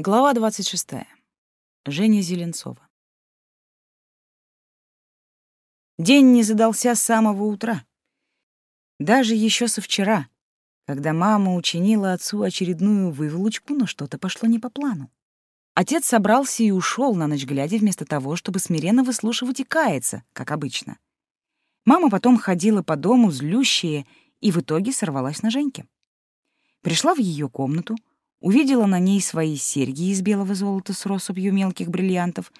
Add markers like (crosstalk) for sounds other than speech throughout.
Глава 26. Женя Зеленцова. День не задался с самого утра. Даже еще со вчера, когда мама учинила отцу очередную выволочку, но что-то пошло не по плану. Отец собрался и ушел на ночь глядя вместо того, чтобы смиренно выслушивать и каяться, как обычно. Мама потом ходила по дому злющая и в итоге сорвалась на Женьке. Пришла в ее комнату — увидела на ней свои серьги из белого золота с россыпью мелких бриллиантов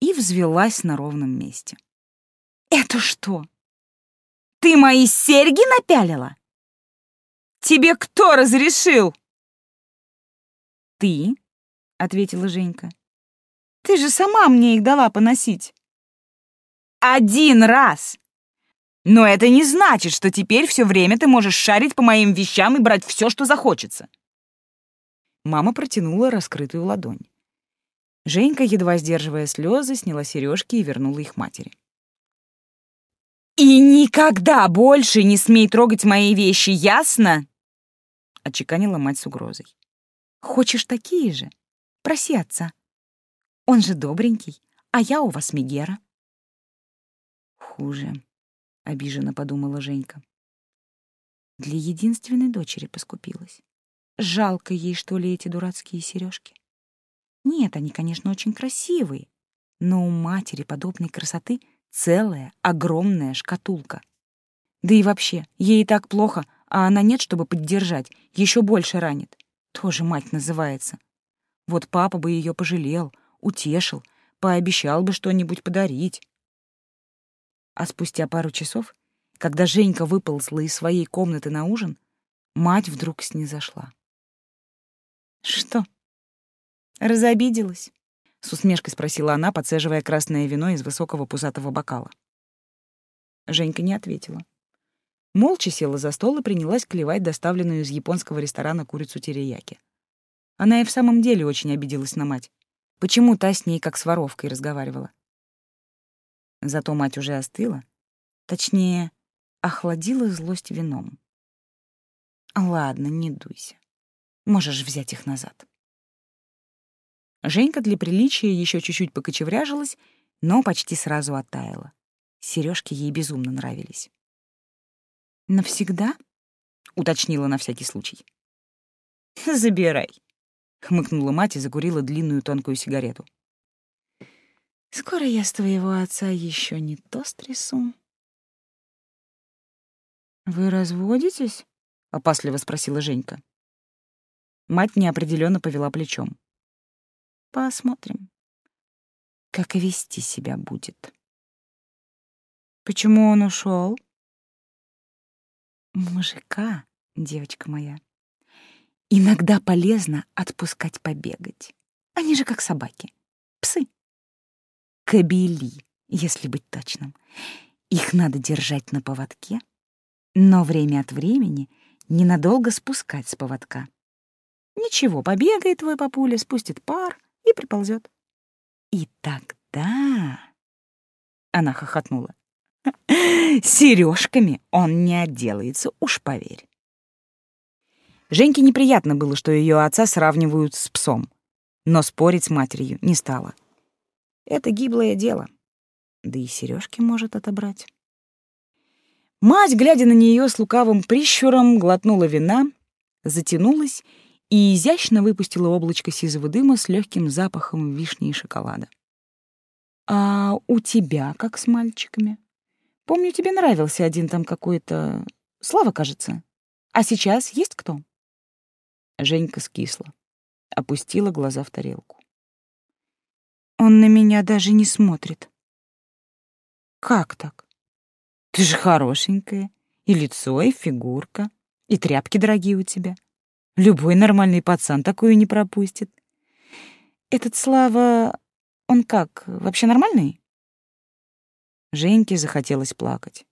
и взвелась на ровном месте. «Это что? Ты мои серьги напялила? Тебе кто разрешил?» «Ты», — ответила Женька. «Ты же сама мне их дала поносить». «Один раз!» Но это не значит, что теперь все время ты можешь шарить по моим вещам и брать все, что захочется. Мама протянула раскрытую ладонь. Женька, едва сдерживая слезы, сняла сережки и вернула их матери. «И никогда больше не смей трогать мои вещи, ясно?» — отчеканила мать с угрозой. «Хочешь такие же? Проси отца. Он же добренький, а я у вас Мегера». «Хуже», — обиженно подумала Женька. Для единственной дочери поскупилась. Жалко ей, что ли, эти дурацкие сережки. Нет, они, конечно, очень красивые, но у матери подобной красоты целая огромная шкатулка. Да и вообще, ей и так плохо, а она нет, чтобы поддержать, еще больше ранит. Тоже мать называется. Вот папа бы ее пожалел, утешил, пообещал бы что-нибудь подарить. А спустя пару часов, когда Женька выползла из своей комнаты на ужин, мать вдруг снизошла. «Что? Разобиделась?» — с усмешкой спросила она, подцеживая красное вино из высокого пузатого бокала. Женька не ответила. Молча села за стол и принялась клевать доставленную из японского ресторана курицу терияки. Она и в самом деле очень обиделась на мать. Почему та с ней как с воровкой разговаривала? Зато мать уже остыла, точнее, охладила злость вином. Ладно, не дуйся. Можешь взять их назад. Женька для приличия еще чуть-чуть покочевряжилась, но почти сразу оттаяла. Сережки ей безумно нравились. «Навсегда?» — уточнила на всякий случай. (laughs) «Забирай», — хмыкнула мать и закурила длинную тонкую сигарету. «Скоро я с твоего отца еще не то стрясу». «Вы разводитесь?» — опасливо спросила Женька. Мать неопределенно повела плечом. Посмотрим, как вести себя будет. Почему он ушел? Мужика, девочка моя, иногда полезно отпускать побегать. Они же как собаки, псы. Кобели, если быть точным. Их надо держать на поводке, но время от времени ненадолго спускать с поводка. Ничего, побегает твой папуля, спустит пар и приползет. И тогда... Она хохотнула. Сережками он не отделается, уж поверь. Женьке неприятно было, что ее отца сравнивают с псом, но спорить с матерью не стала. Это гиблое дело. Да и сережки может отобрать. Мать, глядя на нее с лукавым прищуром, глотнула вина, затянулась и изящно выпустила облачко сизого дыма с легким запахом вишни и шоколада. «А у тебя как с мальчиками? Помню, тебе нравился один там какой-то... Слава, кажется. А сейчас есть кто?» Женька скисла, опустила глаза в тарелку. «Он на меня даже не смотрит». «Как так? Ты же хорошенькая, и лицо, и фигурка, и тряпки дорогие у тебя. Любой нормальный пацан такую не пропустит. Этот Слава, он как, вообще нормальный? Женьке захотелось плакать.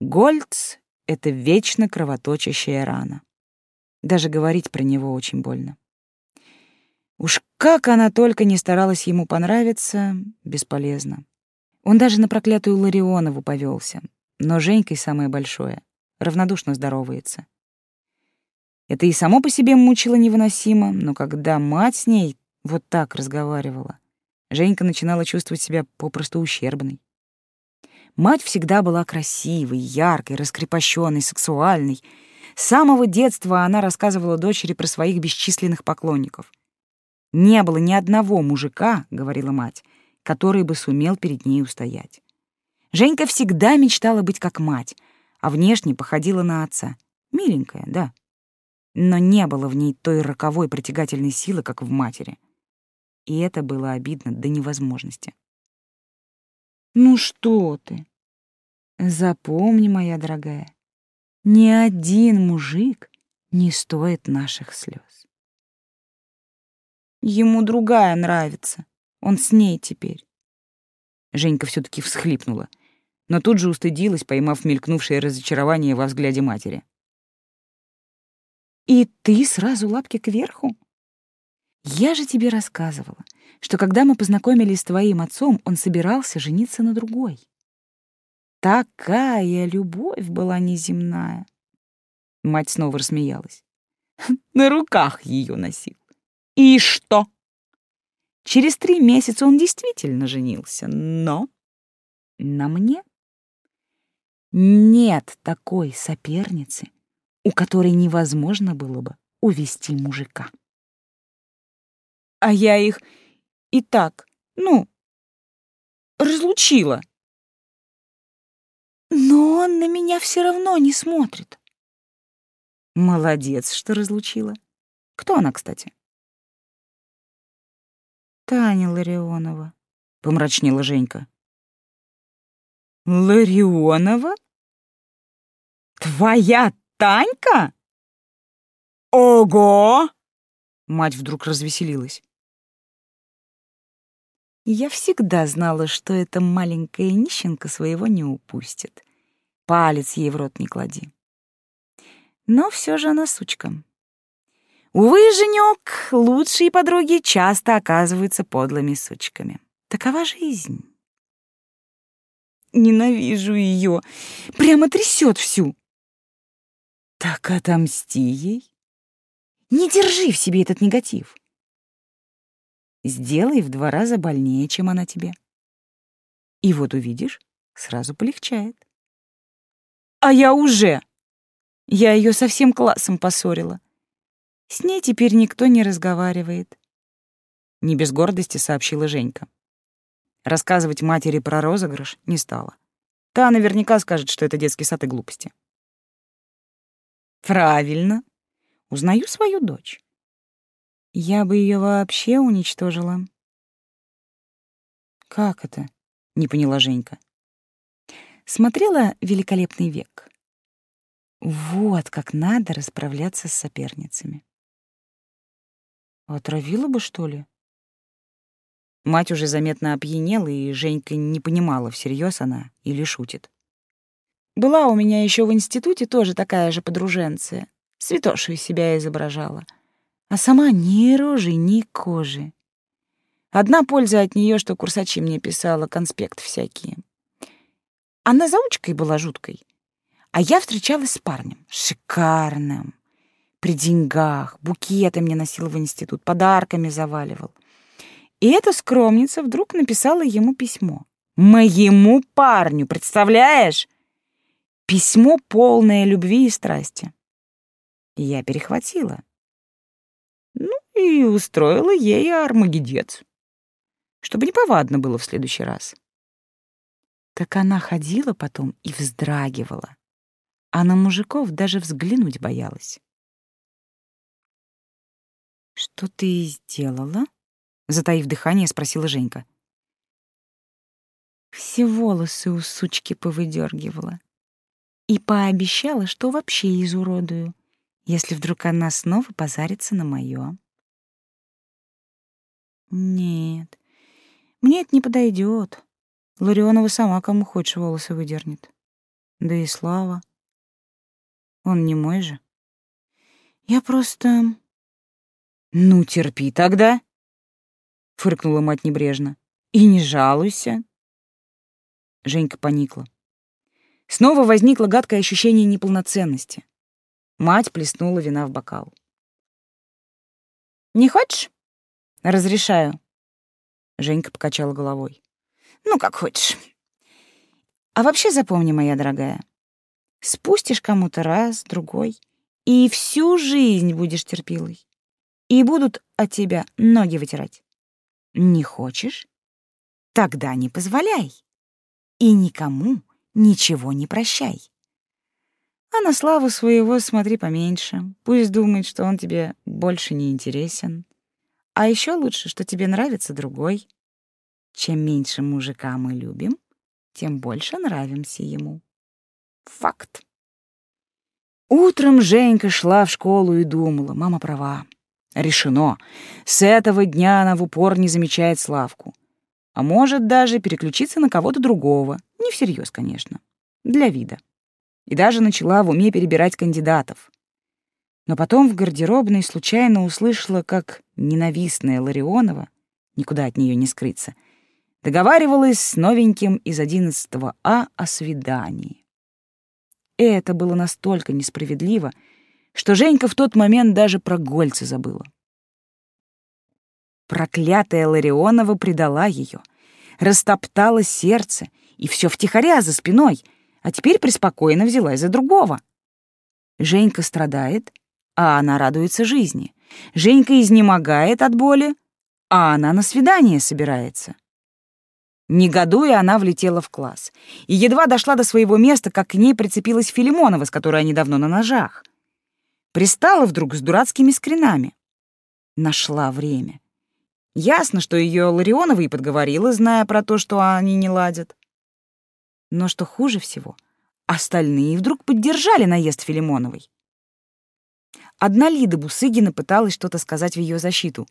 Гольц — это вечно кровоточащая рана. Даже говорить про него очень больно. Уж как она только не старалась ему понравиться, бесполезно. Он даже на проклятую Ларионову повелся, но Женькой самое большое, равнодушно здоровается. Это и само по себе мучило невыносимо, но когда мать с ней вот так разговаривала, Женька начинала чувствовать себя попросту ущербной. Мать всегда была красивой, яркой, раскрепощенной, сексуальной. С самого детства она рассказывала дочери про своих бесчисленных поклонников. «Не было ни одного мужика, — говорила мать, — который бы сумел перед ней устоять. Женька всегда мечтала быть как мать, а внешне походила на отца. Миленькая, да. Но не было в ней той роковой притягательной силы, как в матери. И это было обидно до невозможности. «Ну что ты? Запомни, моя дорогая, ни один мужик не стоит наших слез. Ему другая нравится, он с ней теперь. Женька все таки всхлипнула, но тут же устыдилась, поймав мелькнувшее разочарование во взгляде матери. «И ты сразу лапки кверху? Я же тебе рассказывала, что когда мы познакомились с твоим отцом, он собирался жениться на другой. Такая любовь была неземная. Мать снова рассмеялась. (laughs) На руках ее носил. И что? Через три месяца он действительно женился, но на мне нет такой соперницы, у которой невозможно было бы увести мужика. А я их и так, ну, разлучила. Но он на меня все равно не смотрит. Молодец, что разлучила. Кто она, кстати? Таня Ларионова, помрачнела Женька. Ларионова? Твоя Танька? Ого! Мать вдруг развеселилась. Я всегда знала, что эта маленькая нищенка своего не упустит. Палец ей в рот не клади. Но все же она сучка. Увы, Женек, лучшие подруги часто оказываются подлыми сучками. Такова жизнь. Ненавижу ее, прямо трясет всю. Так отомсти ей. Не держи в себе этот негатив сделай в два раза больнее, чем она тебе. И вот увидишь, сразу полегчает. А я уже. Я ее со всем классом поссорила. С ней теперь никто не разговаривает. Не без гордости сообщила Женька. Рассказывать матери про розыгрыш не стала. Та наверняка скажет, что это детский сад и глупости. Правильно. Узнаю свою дочь. Я бы ее вообще уничтожила. Как это? Не поняла Женька. Смотрела «Великолепный век». Вот как надо расправляться с соперницами. Отравила бы, что ли? Мать уже заметно опьянела, и Женька не понимала, всерьез она или шутит. Была у меня еще в институте тоже такая же подруженция. Святошу из себя изображала — а сама ни рожи, ни кожи. Одна польза от нее, что курсачи мне писала конспект всякие. Она заучкой была жуткой, а я встречалась с парнем, шикарным, при деньгах, букеты мне носил в институт, подарками заваливал. И эта скромница вдруг написала ему письмо. Моему парню, представляешь? Письмо полное любви и страсти. я перехватила и устроила ей армагедец, чтобы неповадно было в следующий раз. Так она ходила потом и вздрагивала, а на мужиков даже взглянуть боялась. «Что ты сделала?» — затаив дыхание, спросила Женька. Все волосы у сучки повыдергивала и пообещала, что вообще изуродую, если вдруг она снова позарится на моё. Нет, мне это не подойдет. Ларионова сама кому хочешь волосы выдернет. Да и Слава. Он не мой же. Я просто... Ну, терпи тогда, — фыркнула мать небрежно. И не жалуйся. Женька поникла. Снова возникло гадкое ощущение неполноценности. Мать плеснула вина в бокал. «Не хочешь?» «Разрешаю». Женька покачала головой. «Ну, как хочешь. А вообще запомни, моя дорогая, спустишь кому-то раз, другой, и всю жизнь будешь терпилой. И будут от тебя ноги вытирать. Не хочешь? Тогда не позволяй. И никому ничего не прощай. А на славу своего смотри поменьше. Пусть думает, что он тебе больше не интересен. А еще лучше, что тебе нравится другой. Чем меньше мужика мы любим, тем больше нравимся ему. Факт. Утром Женька шла в школу и думала, мама права. Решено. С этого дня она в упор не замечает Славку. А может даже переключиться на кого-то другого. Не всерьез, конечно. Для вида. И даже начала в уме перебирать кандидатов. Но потом в гардеробной случайно услышала, как ненавистная Ларионова, никуда от нее не скрыться, договаривалась с новеньким из 11 А о свидании. Это было настолько несправедливо, что Женька в тот момент даже про Гольца забыла. Проклятая Ларионова предала ее, растоптала сердце, и все втихаря за спиной, а теперь преспокойно взялась за другого. Женька страдает, а она радуется жизни. Женька изнемогает от боли, а она на свидание собирается. Негодуя, она влетела в класс. И едва дошла до своего места, как к ней прицепилась Филимонова, с которой они давно на ножах. Пристала вдруг с дурацкими скринами. Нашла время. Ясно, что ее Ларионова и подговорила, зная про то, что они не ладят. Но что хуже всего, остальные вдруг поддержали наезд Филимоновой. Одна Лида Бусыгина пыталась что-то сказать в ее защиту,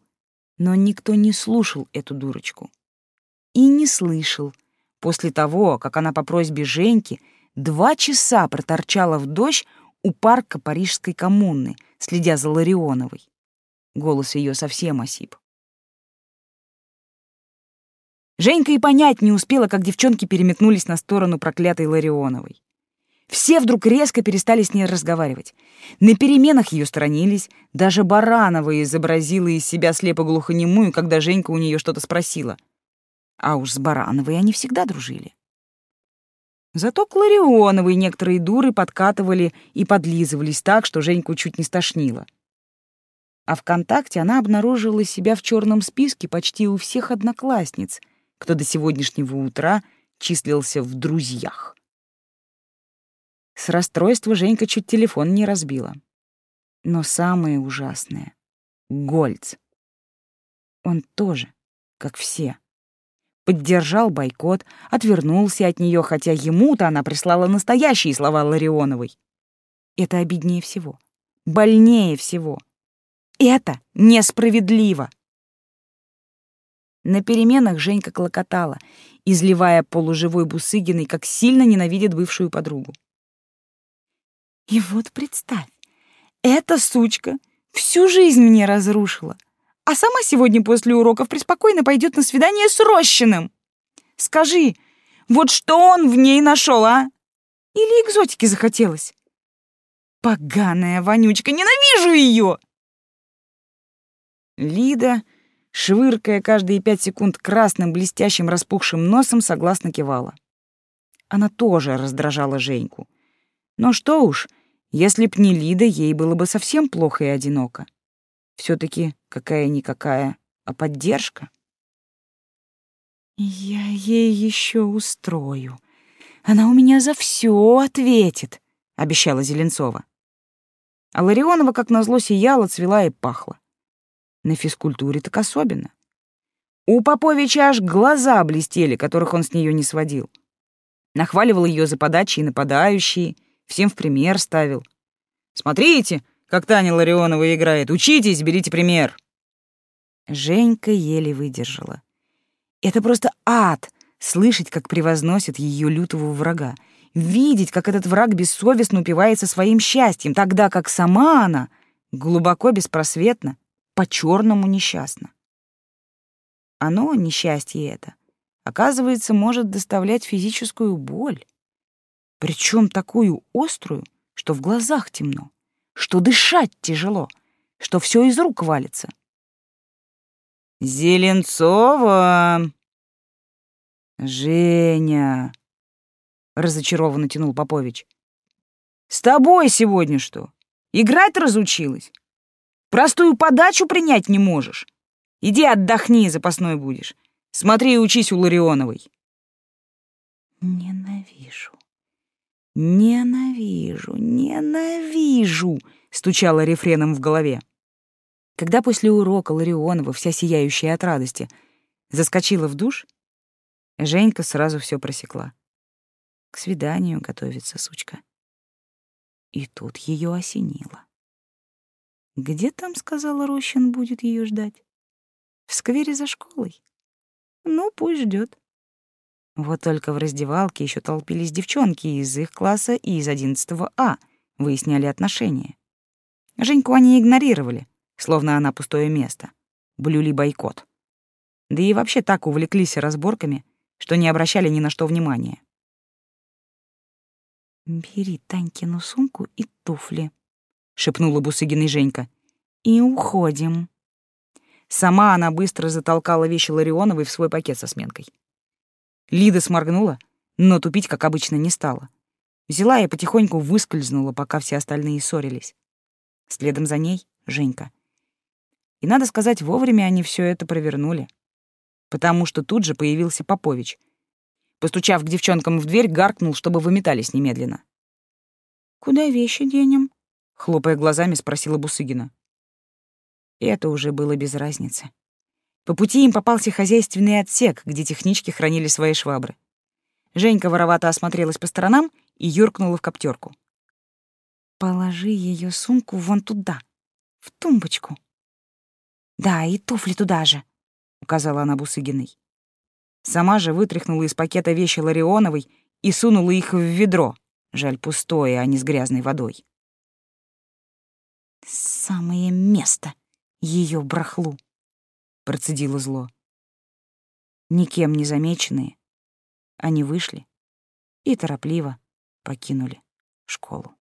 но никто не слушал эту дурочку и не слышал. После того, как она по просьбе Женьки два часа проторчала в дождь у парка Парижской коммуны, следя за Ларионовой. Голос ее совсем осип. Женька и понять не успела, как девчонки переметнулись на сторону проклятой Ларионовой. Все вдруг резко перестали с ней разговаривать. На переменах ее сторонились. Даже Баранова изобразила из себя слепо-глухонемую, когда Женька у нее что-то спросила. А уж с Барановой они всегда дружили. Зато к Ларионовой некоторые дуры подкатывали и подлизывались так, что Женьку чуть не стошнило. А ВКонтакте она обнаружила себя в черном списке почти у всех одноклассниц, кто до сегодняшнего утра числился в друзьях. С расстройства Женька чуть телефон не разбила. Но самое ужасное — Гольц. Он тоже, как все поддержал бойкот, отвернулся от нее, хотя ему-то она прислала настоящие слова Ларионовой. Это обиднее всего, больнее всего. Это несправедливо. На переменах Женька клокотала, изливая полуживой Бусыгиной, как сильно ненавидит бывшую подругу. И вот представь, эта сучка всю жизнь мне разрушила, а сама сегодня после уроков преспокойно пойдет на свидание с Рощиным. Скажи, вот что он в ней нашел, а? Или экзотики захотелось? Поганая вонючка, ненавижу ее! Лида, швыркая каждые пять секунд красным блестящим распухшим носом, согласно кивала. Она тоже раздражала Женьку. Но что уж, если б не Лида, ей было бы совсем плохо и одиноко все таки какая-никакая, а поддержка. «Я ей еще устрою. Она у меня за все ответит», — обещала Зеленцова. А Ларионова, как назло, сияла, цвела и пахла. На физкультуре так особенно. У Поповича аж глаза блестели, которых он с нее не сводил. Нахваливал ее за подачи и нападающие, всем в пример ставил. «Смотрите, как Таня Ларионова играет. Учитесь, берите пример. Женька еле выдержала. Это просто ад — слышать, как превозносят ее лютого врага, видеть, как этот враг бессовестно упивается своим счастьем, тогда как сама она глубоко беспросветно, по-черному несчастна. Оно, несчастье это, оказывается, может доставлять физическую боль, причем такую острую, что в глазах темно что дышать тяжело, что все из рук валится. «Зеленцова!» «Женя!» — разочарованно тянул Попович. «С тобой сегодня что? Играть разучилась? Простую подачу принять не можешь? Иди отдохни, запасной будешь. Смотри и учись у Ларионовой». «Ненавижу, ненавижу, ненавижу!» — стучала рефреном в голове. Когда после урока Ларионова, вся сияющая от радости, заскочила в душ, Женька сразу все просекла. К свиданию готовится сучка. И тут ее осенило. Где там, сказала Рощин, будет ее ждать? В сквере за школой. Ну, пусть ждет. Вот только в раздевалке еще толпились девчонки из их класса и из 11 А, выясняли отношения. Женьку они игнорировали, словно она пустое место. Блюли бойкот. Да и вообще так увлеклись разборками, что не обращали ни на что внимания. «Бери Танькину сумку и туфли», — шепнула Бусыгиной Женька. «И уходим». Сама она быстро затолкала вещи Ларионовой в свой пакет со сменкой. Лида сморгнула, но тупить, как обычно, не стала. Взяла и потихоньку выскользнула, пока все остальные ссорились. Следом за ней — Женька. И, надо сказать, вовремя они все это провернули. Потому что тут же появился Попович. Постучав к девчонкам в дверь, гаркнул, чтобы выметались немедленно. «Куда вещи денем?» — хлопая глазами, спросила Бусыгина. Это уже было без разницы. По пути им попался хозяйственный отсек, где технички хранили свои швабры. Женька воровато осмотрелась по сторонам и юркнула в коптерку. «Положи ее сумку вон туда, в тумбочку», «Да, и туфли туда же», — указала она Бусыгиной. Сама же вытряхнула из пакета вещи Ларионовой и сунула их в ведро. Жаль, пустое, а не с грязной водой. «Самое место ее брахлу», — процедила зло. Никем не замеченные, они вышли и торопливо покинули школу.